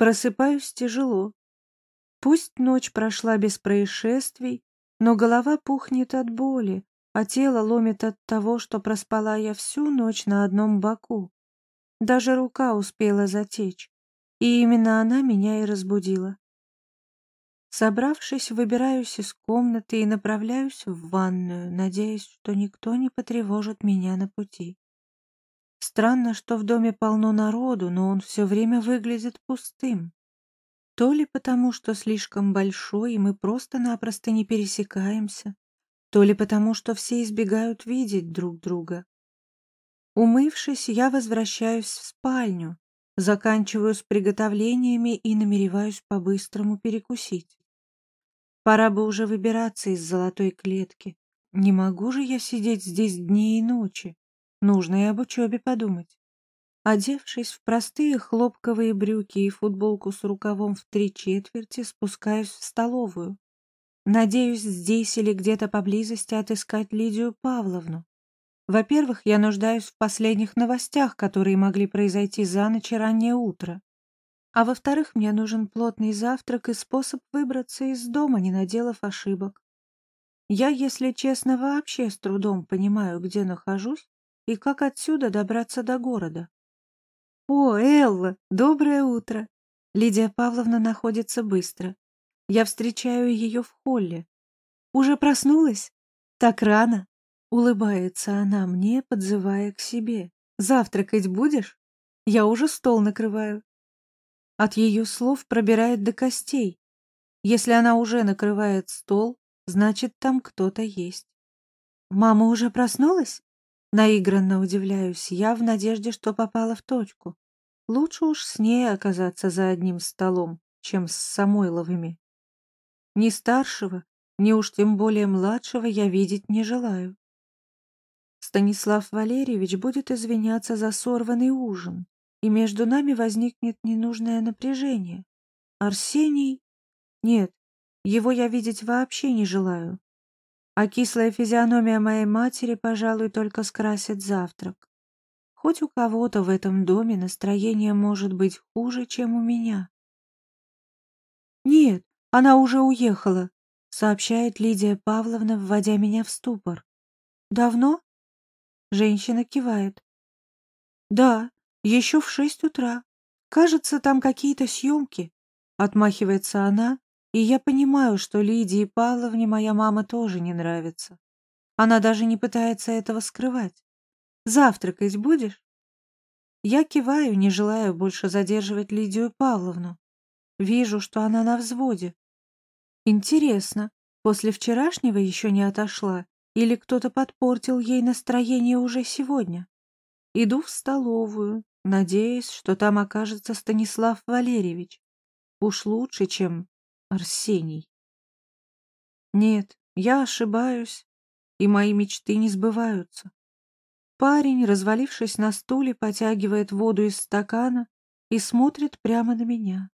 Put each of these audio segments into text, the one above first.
Просыпаюсь тяжело. Пусть ночь прошла без происшествий, но голова пухнет от боли, а тело ломит от того, что проспала я всю ночь на одном боку. Даже рука успела затечь, и именно она меня и разбудила. Собравшись, выбираюсь из комнаты и направляюсь в ванную, надеясь, что никто не потревожит меня на пути. Странно, что в доме полно народу, но он все время выглядит пустым. То ли потому, что слишком большой, и мы просто-напросто не пересекаемся, то ли потому, что все избегают видеть друг друга. Умывшись, я возвращаюсь в спальню, заканчиваю с приготовлениями и намереваюсь по-быстрому перекусить. Пора бы уже выбираться из золотой клетки. Не могу же я сидеть здесь дни и ночи. Нужно и об учебе подумать. Одевшись в простые хлопковые брюки и футболку с рукавом в три четверти, спускаюсь в столовую. Надеюсь, здесь или где-то поблизости отыскать Лидию Павловну. Во-первых, я нуждаюсь в последних новостях, которые могли произойти за ночь и раннее утро. А во-вторых, мне нужен плотный завтрак и способ выбраться из дома, не наделав ошибок. Я, если честно, вообще с трудом понимаю, где нахожусь и как отсюда добраться до города. «О, Элла, доброе утро!» Лидия Павловна находится быстро. Я встречаю ее в холле. «Уже проснулась? Так рано!» Улыбается она мне, подзывая к себе. «Завтракать будешь? Я уже стол накрываю». От ее слов пробирает до костей. Если она уже накрывает стол, значит, там кто-то есть. «Мама уже проснулась?» Наигранно удивляюсь я в надежде, что попала в точку. Лучше уж с ней оказаться за одним столом, чем с Самойловыми. Ни старшего, ни уж тем более младшего я видеть не желаю. Станислав Валерьевич будет извиняться за сорванный ужин, и между нами возникнет ненужное напряжение. Арсений? Нет, его я видеть вообще не желаю. А кислая физиономия моей матери, пожалуй, только скрасит завтрак. Хоть у кого-то в этом доме настроение может быть хуже, чем у меня. «Нет, она уже уехала», — сообщает Лидия Павловна, вводя меня в ступор. «Давно?» Женщина кивает. «Да, еще в шесть утра. Кажется, там какие-то съемки. Отмахивается она, и я понимаю, что Лидии Павловне моя мама тоже не нравится. Она даже не пытается этого скрывать. Завтракать будешь? Я киваю, не желая больше задерживать Лидию Павловну. Вижу, что она на взводе. Интересно, после вчерашнего еще не отошла, или кто-то подпортил ей настроение уже сегодня? Иду в столовую, надеясь, что там окажется Станислав Валерьевич. Уж лучше, чем Арсений. Нет, я ошибаюсь, и мои мечты не сбываются. Парень, развалившись на стуле, потягивает воду из стакана и смотрит прямо на меня.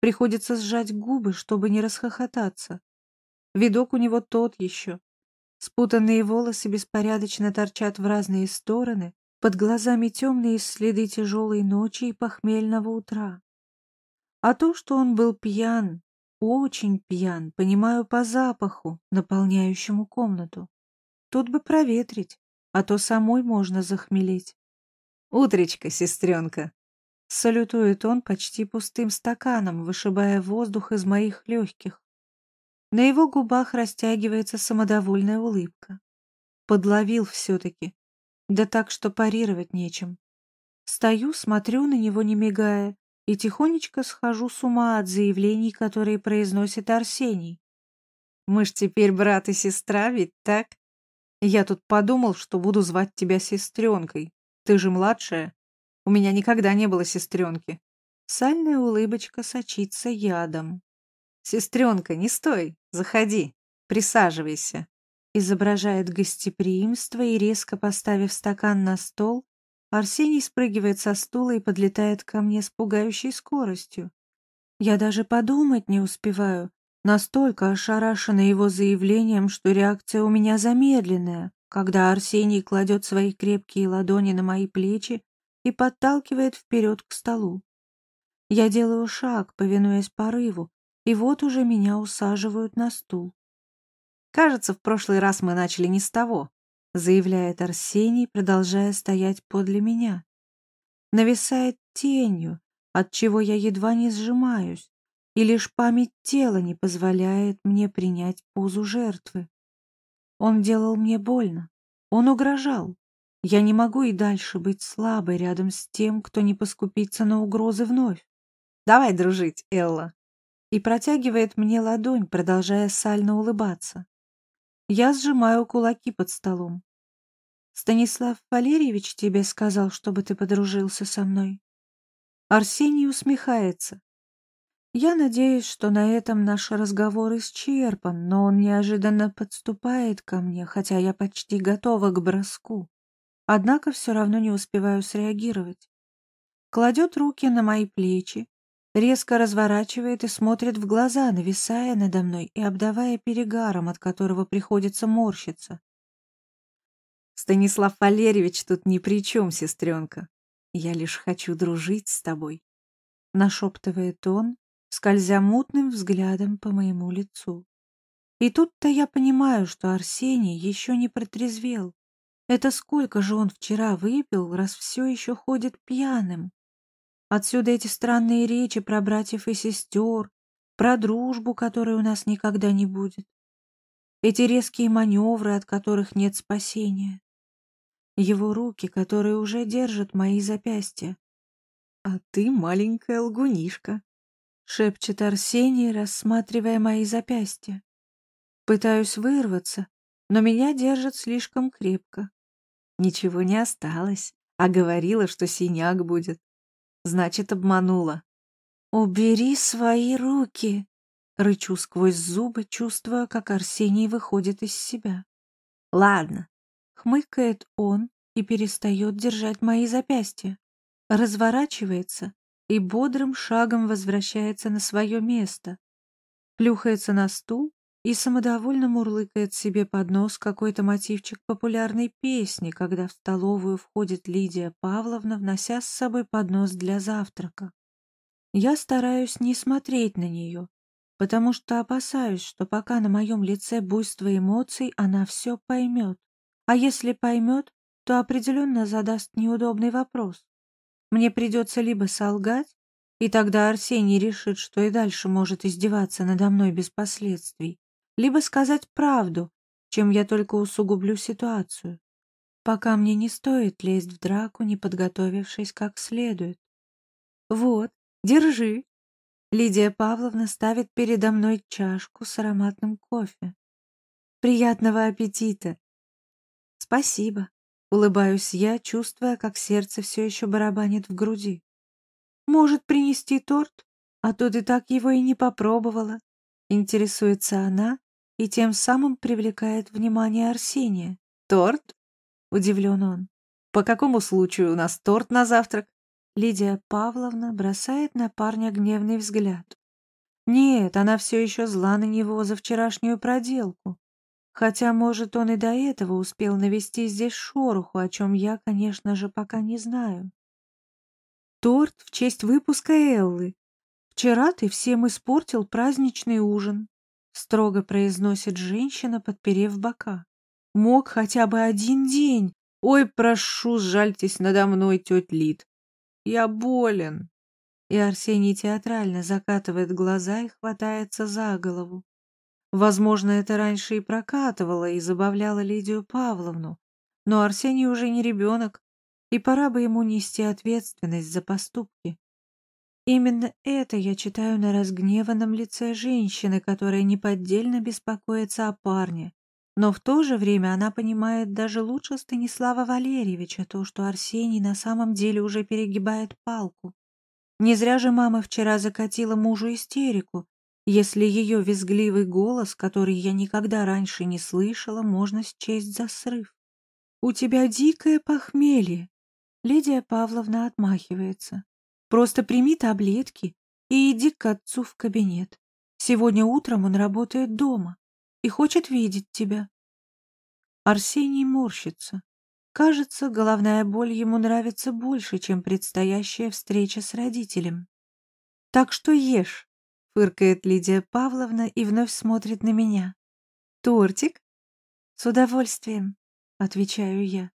Приходится сжать губы, чтобы не расхохотаться. Видок у него тот еще. Спутанные волосы беспорядочно торчат в разные стороны, под глазами темные следы тяжелой ночи и похмельного утра. А то, что он был пьян, очень пьян, понимаю по запаху, наполняющему комнату. Тут бы проветрить, а то самой можно захмелеть. «Утречка, сестренка!» Салютует он почти пустым стаканом, вышибая воздух из моих легких. На его губах растягивается самодовольная улыбка. Подловил все-таки, да так, что парировать нечем. Стою, смотрю на него, не мигая, и тихонечко схожу с ума от заявлений, которые произносит Арсений. «Мы ж теперь брат и сестра, ведь так? Я тут подумал, что буду звать тебя сестренкой. Ты же младшая. У меня никогда не было сестренки». Сальная улыбочка сочится ядом. «Сестренка, не стой, заходи, присаживайся» изображает гостеприимство и, резко поставив стакан на стол, Арсений спрыгивает со стула и подлетает ко мне с пугающей скоростью. Я даже подумать не успеваю, настолько ошарашена его заявлением, что реакция у меня замедленная, когда Арсений кладет свои крепкие ладони на мои плечи и подталкивает вперед к столу. Я делаю шаг, повинуясь порыву, и вот уже меня усаживают на стул. «Кажется, в прошлый раз мы начали не с того», заявляет Арсений, продолжая стоять подле меня. Нависает тенью, от чего я едва не сжимаюсь, и лишь память тела не позволяет мне принять позу жертвы. Он делал мне больно, он угрожал. Я не могу и дальше быть слабой рядом с тем, кто не поскупится на угрозы вновь. Давай дружить, Элла. И протягивает мне ладонь, продолжая сально улыбаться. Я сжимаю кулаки под столом. Станислав Валерьевич тебе сказал, чтобы ты подружился со мной? Арсений усмехается. Я надеюсь, что на этом наш разговор исчерпан, но он неожиданно подступает ко мне, хотя я почти готова к броску. Однако все равно не успеваю среагировать. Кладет руки на мои плечи, резко разворачивает и смотрит в глаза, нависая надо мной и обдавая перегаром, от которого приходится морщиться. Станислав Валерьевич тут ни при чем, сестренка. Я лишь хочу дружить с тобой. Нашептывает он, скользя мутным взглядом по моему лицу. И тут-то я понимаю, что Арсений еще не протрезвел. Это сколько же он вчера выпил, раз все еще ходит пьяным. Отсюда эти странные речи про братьев и сестер, про дружбу, которой у нас никогда не будет. Эти резкие маневры, от которых нет спасения его руки, которые уже держат мои запястья. «А ты маленькая лгунишка», — шепчет Арсений, рассматривая мои запястья. Пытаюсь вырваться, но меня держат слишком крепко. Ничего не осталось, а говорила, что синяк будет. Значит, обманула. «Убери свои руки!» Рычу сквозь зубы, чувствуя, как Арсений выходит из себя. «Ладно, Хмыкает он и перестает держать мои запястья. Разворачивается и бодрым шагом возвращается на свое место. Плюхается на стул и самодовольно мурлыкает себе под нос какой-то мотивчик популярной песни, когда в столовую входит Лидия Павловна, внося с собой поднос для завтрака. Я стараюсь не смотреть на нее, потому что опасаюсь, что пока на моем лице буйство эмоций, она все поймет. А если поймет, то определенно задаст неудобный вопрос. Мне придется либо солгать, и тогда Арсений решит, что и дальше может издеваться надо мной без последствий, либо сказать правду, чем я только усугублю ситуацию. Пока мне не стоит лезть в драку, не подготовившись как следует. Вот, держи. Лидия Павловна ставит передо мной чашку с ароматным кофе. Приятного аппетита! «Спасибо», — улыбаюсь я, чувствуя, как сердце все еще барабанит в груди. «Может, принести торт? А то ты так его и не попробовала». Интересуется она и тем самым привлекает внимание Арсения. «Торт?» — удивлен он. «По какому случаю у нас торт на завтрак?» Лидия Павловна бросает на парня гневный взгляд. Нет, она все еще зла на него за вчерашнюю проделку. Хотя, может, он и до этого успел навести здесь шороху, о чем я, конечно же, пока не знаю. Торт в честь выпуска Эллы. Вчера ты всем испортил праздничный ужин, строго произносит женщина, подперев бока. Мог хотя бы один день. Ой, прошу, сжальтесь надо мной, тетя Лид. Я болен. И Арсений театрально закатывает глаза и хватается за голову. Возможно, это раньше и прокатывало и забавляло Лидию Павловну, но Арсений уже не ребенок, и пора бы ему нести ответственность за поступки. Именно это я читаю на разгневанном лице женщины, которая неподдельно беспокоится о парне. Но в то же время она понимает даже лучше Станислава Валерьевича то, что Арсений на самом деле уже перегибает палку. Не зря же мама вчера закатила мужу истерику, если ее визгливый голос, который я никогда раньше не слышала, можно счесть за срыв. «У тебя дикое похмелье!» Лидия Павловна отмахивается. «Просто прими таблетки и иди к отцу в кабинет. Сегодня утром он работает дома и хочет видеть тебя». Арсений морщится. Кажется, головная боль ему нравится больше, чем предстоящая встреча с родителем. Так что ешь, фыркает Лидия Павловна и вновь смотрит на меня. Тортик? С удовольствием, отвечаю я.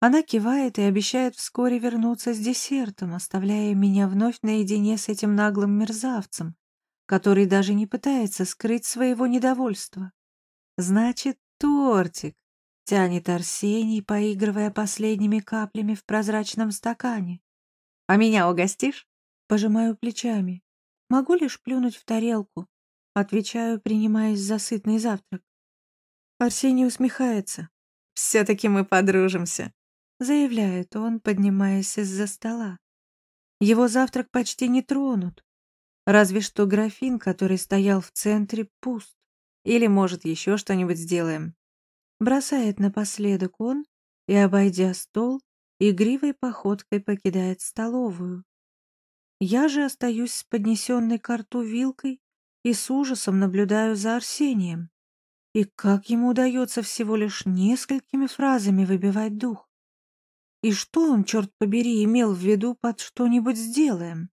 Она кивает и обещает вскоре вернуться с десертом, оставляя меня вновь наедине с этим наглым мерзавцем, который даже не пытается скрыть своего недовольства. Значит, тортик, тянет Арсений, поигрывая последними каплями в прозрачном стакане. А меня угостишь? Пожимаю плечами. Могу лишь плюнуть в тарелку. Отвечаю, принимаясь за сытный завтрак. Арсений усмехается. «Все-таки мы подружимся», — заявляет он, поднимаясь из-за стола. Его завтрак почти не тронут. Разве что графин, который стоял в центре, пуст. Или, может, еще что-нибудь сделаем. Бросает напоследок он и, обойдя стол, игривой походкой покидает столовую. Я же остаюсь с поднесенной к рту вилкой и с ужасом наблюдаю за Арсением. И как ему удается всего лишь несколькими фразами выбивать дух? И что он, черт побери, имел в виду под что-нибудь сделаем?